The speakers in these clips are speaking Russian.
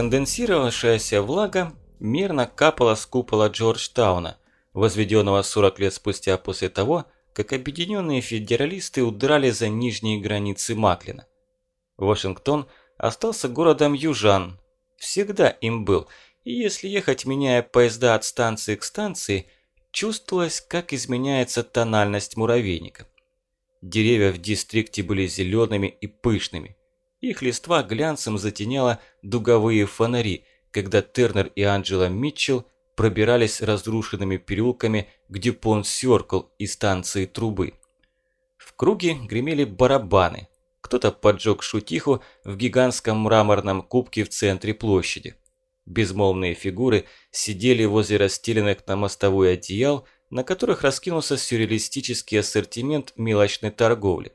Сконденсировавшаяся влага мерно капала с купола Джорджтауна, возведенного 40 лет спустя после того, как объединенные федералисты удрали за нижние границы Маклина. Вашингтон остался городом южан, всегда им был, и если ехать, меняя поезда от станции к станции, чувствовалось, как изменяется тональность муравейника. Деревья в дистрикте были зелеными и пышными. Их листва глянцем затеняла дуговые фонари, когда Тернер и Анджела Митчелл пробирались разрушенными переулками к Дюпон-Сёркл и станции трубы. В круге гремели барабаны. Кто-то поджег шутиху в гигантском мраморном кубке в центре площади. Безмолвные фигуры сидели возле расстеленных на мостовой одеял, на которых раскинулся сюрреалистический ассортимент мелочной торговли.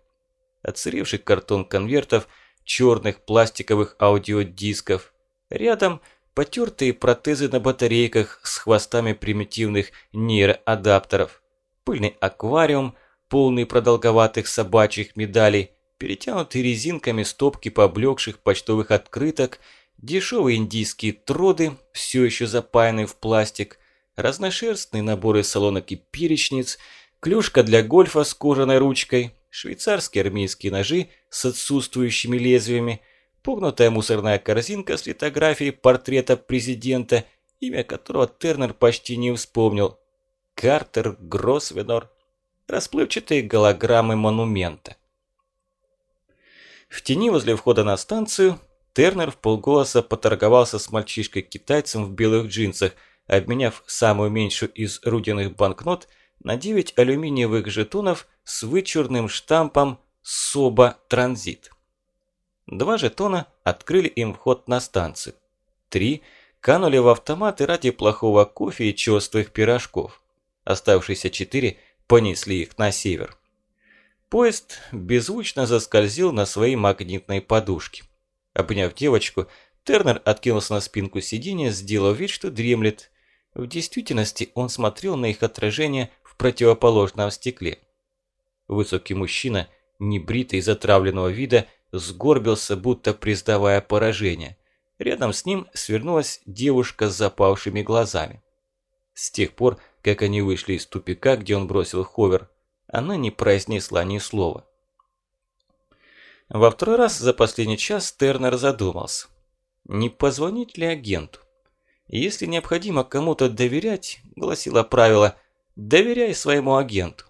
Отсыревший картон конвертов, черных пластиковых аудиодисков. Рядом потертые протезы на батарейках с хвостами примитивных нейроадаптеров. Пыльный аквариум, полный продолговатых собачьих медалей, перетянутые резинками стопки поблекших почтовых открыток, дешевые индийские троды, все еще запаянные в пластик, разношерстные наборы салонок и перечниц, клюшка для гольфа с кожаной ручкой, швейцарские армейские ножи с отсутствующими лезвиями, погнутая мусорная корзинка с литографией портрета президента, имя которого Тернер почти не вспомнил, Картер Гросвенор, расплывчатые голограммы монумента. В тени возле входа на станцию Тернер в полголоса поторговался с мальчишкой-китайцем в белых джинсах, обменяв самую меньшую из рудиных банкнот на 9 алюминиевых жетонов с вычурным штампом «Соба Транзит». Два жетона открыли им вход на станцию. Три канули в автоматы ради плохого кофе и черствых пирожков. Оставшиеся четыре понесли их на север. Поезд беззвучно заскользил на своей магнитной подушке. Обняв девочку, Тернер откинулся на спинку сиденья, сделав вид, что дремлет. В действительности он смотрел на их отражение в противоположном стекле. Высокий мужчина, небритый, затравленного вида, сгорбился, будто признавая поражение. Рядом с ним свернулась девушка с запавшими глазами. С тех пор, как они вышли из тупика, где он бросил ховер, она не произнесла ни слова. Во второй раз за последний час Тернер задумался. Не позвонить ли агенту? Если необходимо кому-то доверять, гласило правило, доверяй своему агенту.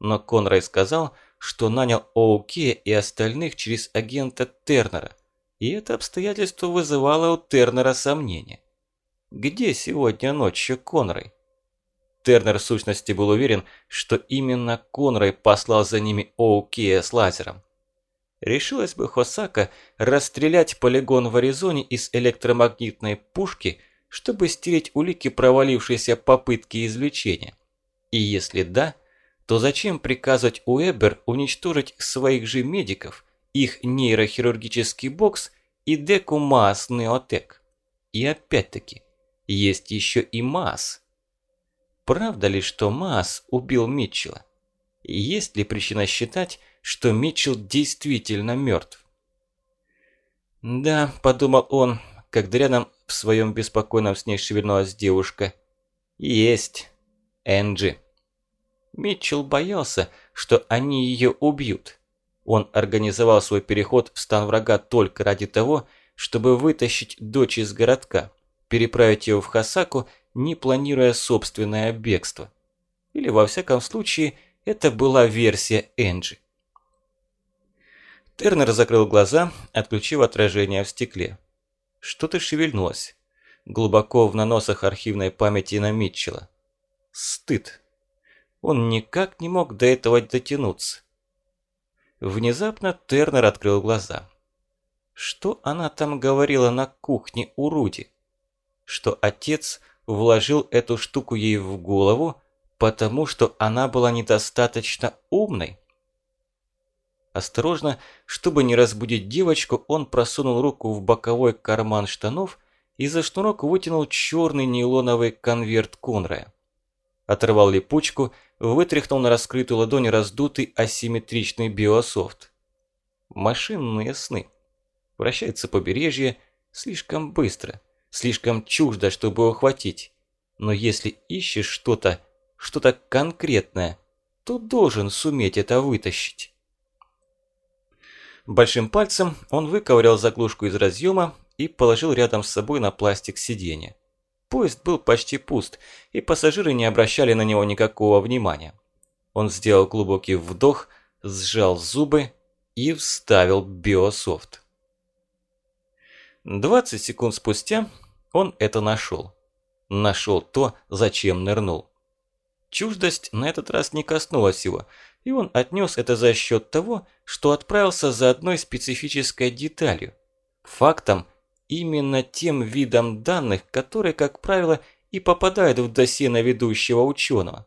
Но Конрай сказал, что нанял Оуке и остальных через агента Тернера, и это обстоятельство вызывало у Тернера сомнения. Где сегодня ночью Конрай? Тернер в сущности был уверен, что именно Конрай послал за ними Оуке с лазером. Решилась бы Хосака расстрелять полигон в Аризоне из электромагнитной пушки, чтобы стереть улики провалившейся попытки извлечения? И если да, то зачем приказывать Уэбер уничтожить своих же медиков, их нейрохирургический бокс и деку МАС Неотек? И опять-таки, есть еще и МАС. Правда ли, что МАС убил Митчелла? Есть ли причина считать, что Митчелл действительно мертв. «Да», – подумал он, когда рядом в своем беспокойном сне шевельнулась девушка. «Есть. Энджи». Митчелл боялся, что они ее убьют. Он организовал свой переход в стан врага только ради того, чтобы вытащить дочь из городка, переправить ее в Хасаку, не планируя собственное бегство. Или во всяком случае, это была версия Энджи. Тернер закрыл глаза, отключив отражение в стекле. Что-то шевельнулось. Глубоко в наносах архивной памяти на Митчелла. Стыд. Он никак не мог до этого дотянуться. Внезапно Тернер открыл глаза. Что она там говорила на кухне у Руди? Что отец вложил эту штуку ей в голову, потому что она была недостаточно умной? Осторожно, чтобы не разбудить девочку, он просунул руку в боковой карман штанов и за шнурок вытянул черный нейлоновый конверт Конрая. Оторвал липучку, вытряхнул на раскрытую ладонь раздутый асимметричный биософт. Машинные сны. Вращается побережье, Слишком быстро, слишком чуждо, чтобы ухватить. Но если ищешь что-то, что-то конкретное, то должен суметь это вытащить. Большим пальцем он выковырял заглушку из разъема и положил рядом с собой на пластик сиденья. Поезд был почти пуст, и пассажиры не обращали на него никакого внимания. Он сделал глубокий вдох, сжал зубы и вставил биософт. 20 секунд спустя он это нашел. Нашел то, зачем нырнул. Чуждость на этот раз не коснулась его, и он отнес это за счет того, что отправился за одной специфической деталью. Фактом, именно тем видом данных, которые, как правило, и попадают в досье на ведущего ученого.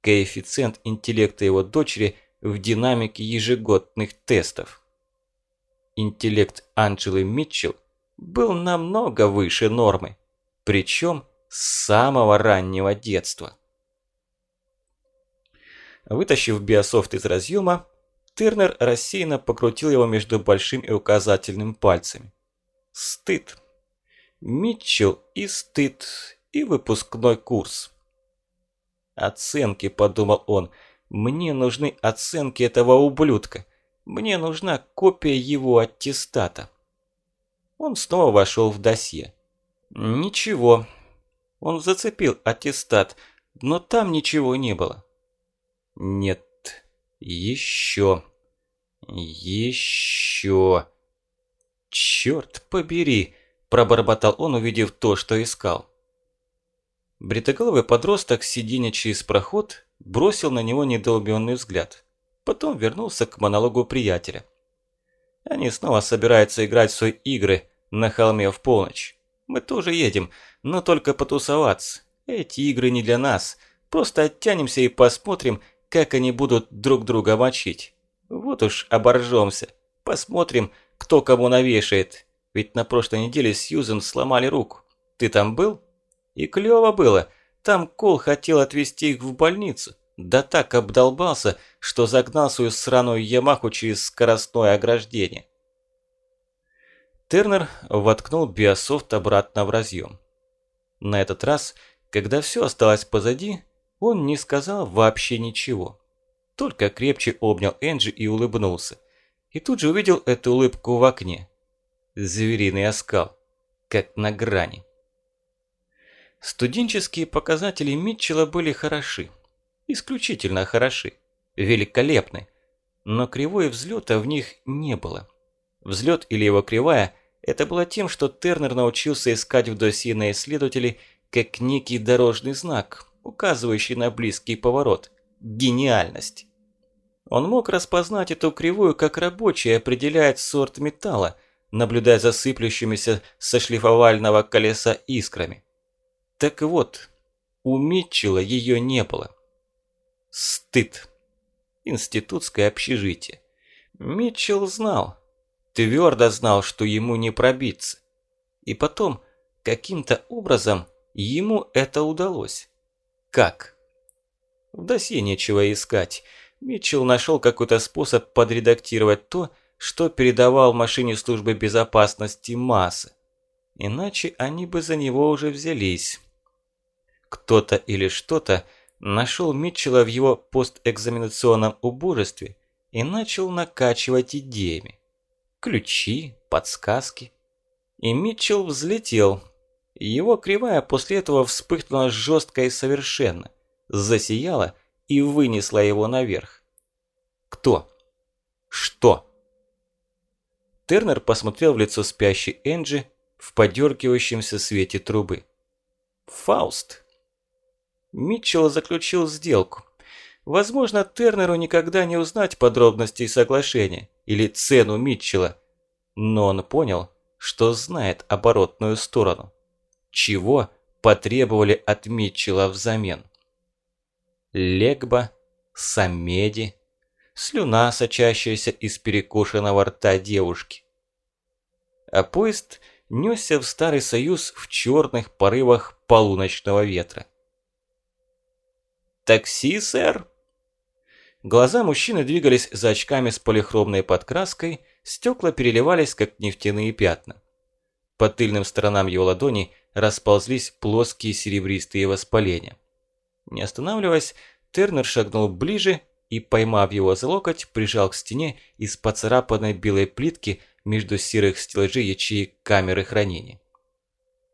Коэффициент интеллекта его дочери в динамике ежегодных тестов. Интеллект Анджелы Митчелл был намного выше нормы, причем с самого раннего детства. Вытащив биософт из разъема, Тернер рассеянно покрутил его между большим и указательным пальцами. Стыд. Митчелл и стыд, и выпускной курс. «Оценки», – подумал он, – «мне нужны оценки этого ублюдка. Мне нужна копия его аттестата». Он снова вошел в досье. Ничего. Он зацепил аттестат, но там ничего не было. Нет, еще. Еще. Черт побери, пробормотал он, увидев то, что искал. Бритоголовый подросток, сидя через проход, бросил на него недоуменный взгляд. Потом вернулся к монологу приятеля. Они снова собираются играть в свои игры на холме в полночь. Мы тоже едем, но только потусоваться. Эти игры не для нас. Просто оттянемся и посмотрим, как они будут друг друга мочить. Вот уж оборжемся. Посмотрим, кто кому навешает. Ведь на прошлой неделе Сьюзен сломали руку. Ты там был? И клёво было. Там Кол хотел отвезти их в больницу. Да так обдолбался, что загнал свою сраную Ямаху через скоростное ограждение. Тернер воткнул биософт обратно в разъем. На этот раз, когда все осталось позади, он не сказал вообще ничего. Только крепче обнял Энджи и улыбнулся. И тут же увидел эту улыбку в окне. Звериный оскал, как на грани. Студенческие показатели Митчелла были хороши. Исключительно хороши. Великолепны. Но кривой взлета в них не было. Взлет или его кривая – это было тем, что Тернер научился искать в досье на исследователей как некий дорожный знак, указывающий на близкий поворот. Гениальность. Он мог распознать эту кривую как рабочий определяет сорт металла, наблюдая за сыплющимися со шлифовального колеса искрами. Так вот, у Митчелла ее не было. Стыд. Институтское общежитие. Митчелл знал, твердо знал, что ему не пробиться. И потом, каким-то образом, ему это удалось. Как? В досье нечего искать. Митчелл нашел какой-то способ подредактировать то, что передавал машине службы безопасности Масса. Иначе они бы за него уже взялись. Кто-то или что-то нашел Митчелла в его постэкзаменационном убожестве и начал накачивать идеями ключи, подсказки. И Митчелл взлетел. Его кривая после этого вспыхнула жестко и совершенно, засияла и вынесла его наверх. Кто? Что? Тернер посмотрел в лицо спящей Энджи в подергивающемся свете трубы. Фауст. Митчелл заключил сделку. Возможно, Тернеру никогда не узнать подробностей соглашения или цену Митчелла, но он понял, что знает оборотную сторону. Чего потребовали от Митчелла взамен? Легба, Самеди, слюна, сочащаяся из перекошенного рта девушки. А поезд несся в Старый Союз в черных порывах полуночного ветра. «Такси, сэр?» Глаза мужчины двигались за очками с полихромной подкраской, стекла переливались, как нефтяные пятна. По тыльным сторонам его ладони расползлись плоские серебристые воспаления. Не останавливаясь, Тернер шагнул ближе и, поймав его за локоть, прижал к стене из поцарапанной белой плитки между серых стеллажей ячеек камеры хранения.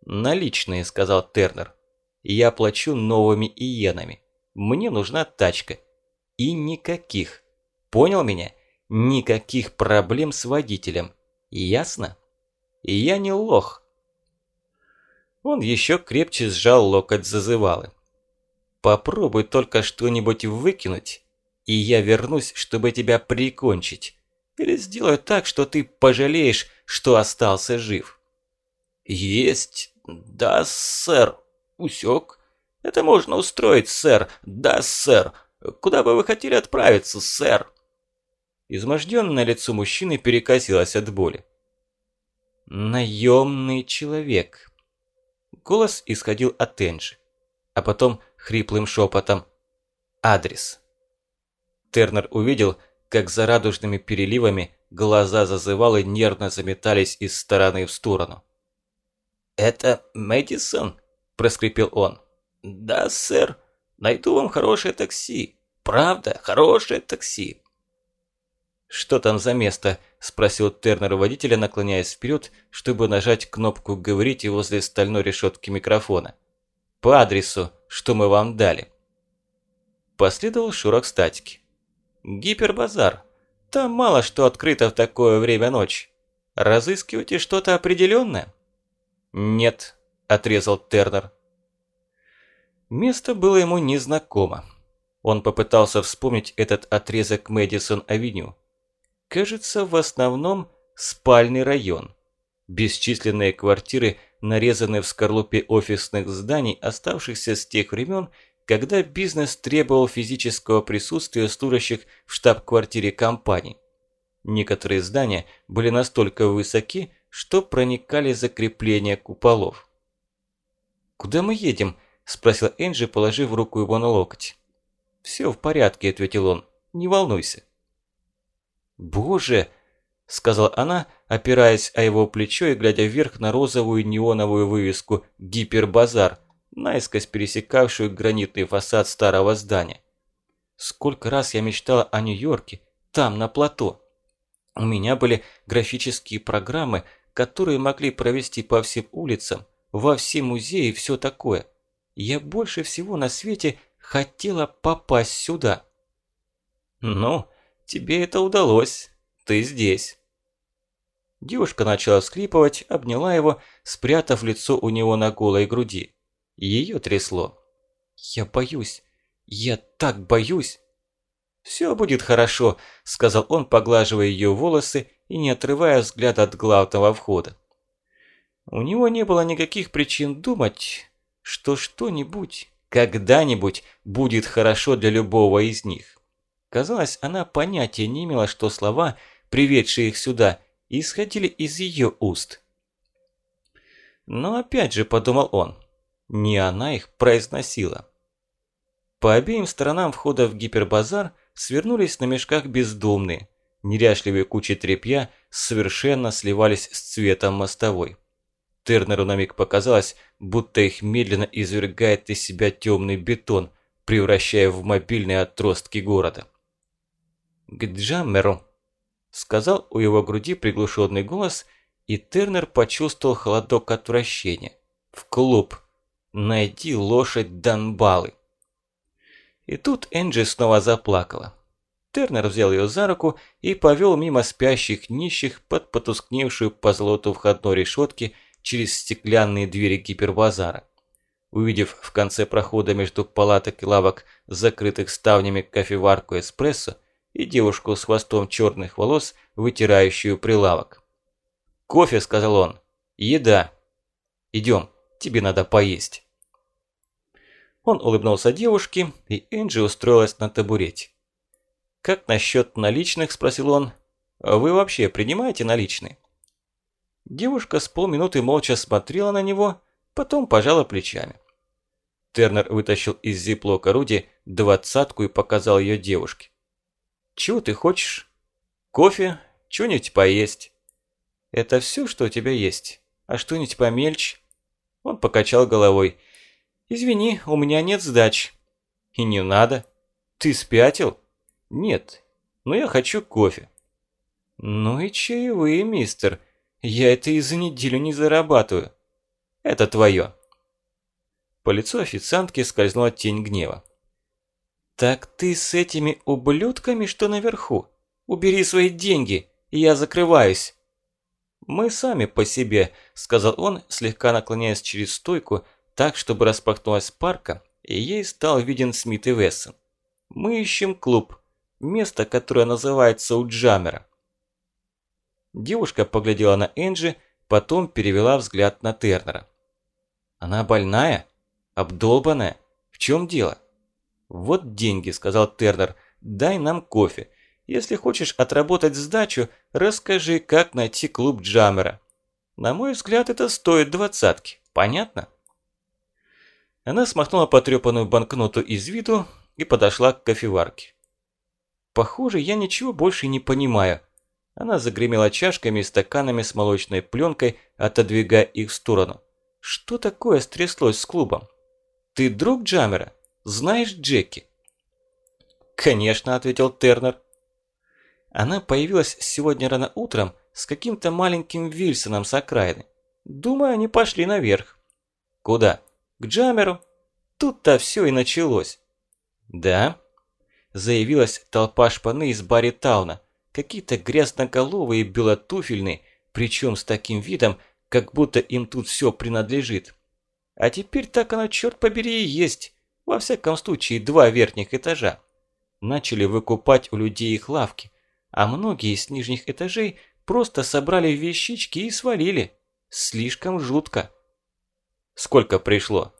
«Наличные», – сказал Тернер. «Я плачу новыми иенами. Мне нужна тачка. И никаких. Понял меня? Никаких проблем с водителем. Ясно? Я не лох». Он еще крепче сжал локоть зазывалы. «Попробуй только что-нибудь выкинуть, и я вернусь, чтобы тебя прикончить. Или сделаю так, что ты пожалеешь, что остался жив». «Есть, да, сэр. Усек. Это можно устроить, сэр. Да, сэр. Куда бы вы хотели отправиться, сэр?» Изможденное лицо мужчины перекосилось от боли. «Наемный человек». Голос исходил от Энджи, а потом хриплым шепотом «Адрес». Тернер увидел, как за радужными переливами глаза зазывалы нервно заметались из стороны в сторону. «Это Мэдисон?» – проскрипел он. «Да, сэр. Найду вам хорошее такси. Правда, хорошее такси». «Что там за место?» – спросил Тернер водителя, наклоняясь вперед, чтобы нажать кнопку «Говорить» возле стальной решетки микрофона. «По адресу, что мы вам дали». Последовал шурок статики. «Гипербазар. Там мало что открыто в такое время ночи. Разыскиваете что-то определенное?» «Нет», – отрезал Тернер. Место было ему незнакомо. Он попытался вспомнить этот отрезок Мэдисон-авеню. Кажется, в основном спальный район. Бесчисленные квартиры нарезаны в скорлупе офисных зданий, оставшихся с тех времен, когда бизнес требовал физического присутствия служащих в штаб-квартире компании. Некоторые здания были настолько высоки, что проникали за крепление куполов. «Куда мы едем?» – спросил Энджи, положив руку его на локоть. «Все в порядке», – ответил он. «Не волнуйся». «Боже!» – сказала она, опираясь о его плечо и глядя вверх на розовую неоновую вывеску «Гипербазар», наискось пересекавшую гранитный фасад старого здания. Сколько раз я мечтала о Нью-Йорке, там, на плато. У меня были графические программы, которые могли провести по всем улицам, во все музеи и все такое. Я больше всего на свете хотела попасть сюда. Ну, тебе это удалось. Ты здесь. Девушка начала всклипывать, обняла его, спрятав лицо у него на голой груди. Ее трясло. «Я боюсь. Я так боюсь!» «Все будет хорошо», – сказал он, поглаживая ее волосы и не отрывая взгляд от главного входа. У него не было никаких причин думать, что что-нибудь, когда-нибудь будет хорошо для любого из них. Казалось, она понятия не имела, что слова, приведшие их сюда, исходили из ее уст. Но опять же, подумал он, не она их произносила. По обеим сторонам входа в гипербазар свернулись на мешках бездомные. Неряшливые кучи тряпья совершенно сливались с цветом мостовой. Тернеру на миг показалось, будто их медленно извергает из себя темный бетон, превращая в мобильные отростки города. «К Джаммеру», – сказал у его груди приглушенный голос, и Тернер почувствовал холодок отвращения. «В клуб! Найди лошадь Данбалы!» И тут Энджи снова заплакала. Тернер взял ее за руку и повел мимо спящих нищих под потускневшую по золоту входной решетки через стеклянные двери гипербазара. Увидев в конце прохода между палаток и лавок, закрытых ставнями кофеварку эспрессо, и девушку с хвостом черных волос, вытирающую прилавок. «Кофе», – сказал он. «Еда. Идем, тебе надо поесть». Он улыбнулся девушке, и Энджи устроилась на табурете. «Как насчет наличных?» – спросил он. «Вы вообще принимаете наличные?» Девушка с полминуты молча смотрела на него, потом пожала плечами. Тернер вытащил из зиплока Руди двадцатку и показал ее девушке. «Чего ты хочешь? Кофе? Чего-нибудь поесть?» «Это все, что у тебя есть? А что-нибудь помельче?» Он покачал головой. «Извини, у меня нет сдач». «И не надо. Ты спятил?» «Нет, но я хочу кофе». «Ну и чаевые, мистер. Я это и за неделю не зарабатываю». «Это твое». По лицу официантки скользнула тень гнева. «Так ты с этими ублюдками, что наверху? Убери свои деньги, я закрываюсь». «Мы сами по себе», – сказал он, слегка наклоняясь через стойку, так, чтобы распахнулась парка, и ей стал виден Смит и Вессон. «Мы ищем клуб, место, которое называется у Джамера». Девушка поглядела на Энджи, потом перевела взгляд на Тернера. «Она больная? Обдолбанная? В чем дело?» «Вот деньги», – сказал Тернер, – «дай нам кофе. Если хочешь отработать сдачу, расскажи, как найти клуб Джамера. На мой взгляд, это стоит двадцатки. Понятно?» Она смахнула потрепанную банкноту из виду и подошла к кофеварке. «Похоже, я ничего больше не понимаю». Она загремела чашками и стаканами с молочной пленкой, отодвигая их в сторону. «Что такое стряслось с клубом? Ты друг Джамера? Знаешь Джеки?» «Конечно», – ответил Тернер. Она появилась сегодня рано утром с каким-то маленьким Вильсоном с окраины. Думаю, они пошли наверх. Куда? К Джамеру. Тут-то все и началось. Да? Заявилась толпа шпаны из Барри Тауна. Какие-то грязноголовые белотуфельные, причем с таким видом, как будто им тут все принадлежит. А теперь так оно, черт побери, и есть. Во всяком случае, два верхних этажа. Начали выкупать у людей их лавки а многие из нижних этажей просто собрали вещички и свалили. Слишком жутко. Сколько пришло?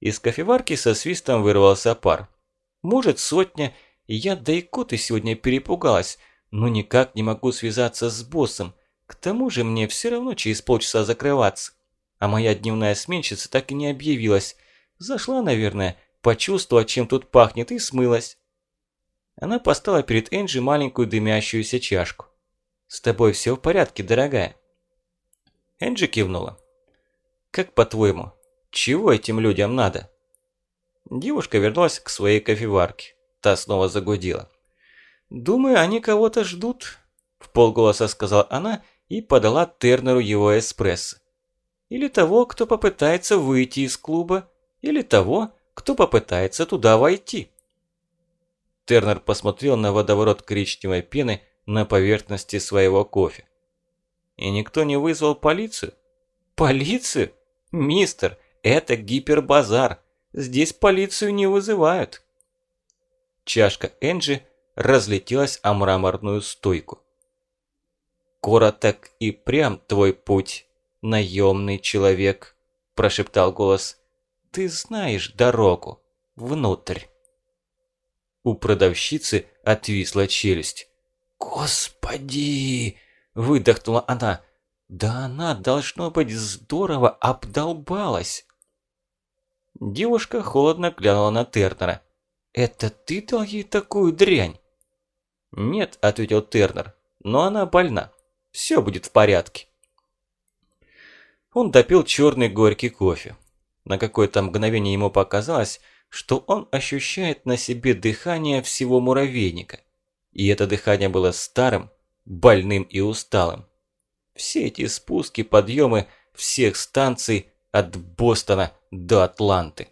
Из кофеварки со свистом вырвался пар. Может, сотня, я да и коты сегодня перепугалась, но никак не могу связаться с боссом. К тому же мне все равно через полчаса закрываться. А моя дневная сменщица так и не объявилась. Зашла, наверное, почувствовала, чем тут пахнет, и смылась. Она поставила перед Энджи маленькую дымящуюся чашку. «С тобой все в порядке, дорогая?» Энджи кивнула. «Как по-твоему, чего этим людям надо?» Девушка вернулась к своей кофеварке. Та снова загудела. «Думаю, они кого-то ждут», – в полголоса сказала она и подала Тернеру его эспрессо. «Или того, кто попытается выйти из клуба, или того, кто попытается туда войти». Тернер посмотрел на водоворот коричневой пены на поверхности своего кофе. «И никто не вызвал полицию?» «Полицию? Мистер, это гипербазар. Здесь полицию не вызывают». Чашка Энджи разлетелась о мраморную стойку. «Короток и прям твой путь, наемный человек», – прошептал голос. «Ты знаешь дорогу внутрь». У продавщицы отвисла челюсть. «Господи!» – выдохнула она. «Да она, должно быть, здорово обдолбалась!» Девушка холодно глянула на Тернера. «Это ты дал ей такую дрянь?» «Нет», – ответил Тернер, – «но она больна. Все будет в порядке». Он допил черный горький кофе. На какое-то мгновение ему показалось, что он ощущает на себе дыхание всего муравейника. И это дыхание было старым, больным и усталым. Все эти спуски, подъемы всех станций от Бостона до Атланты.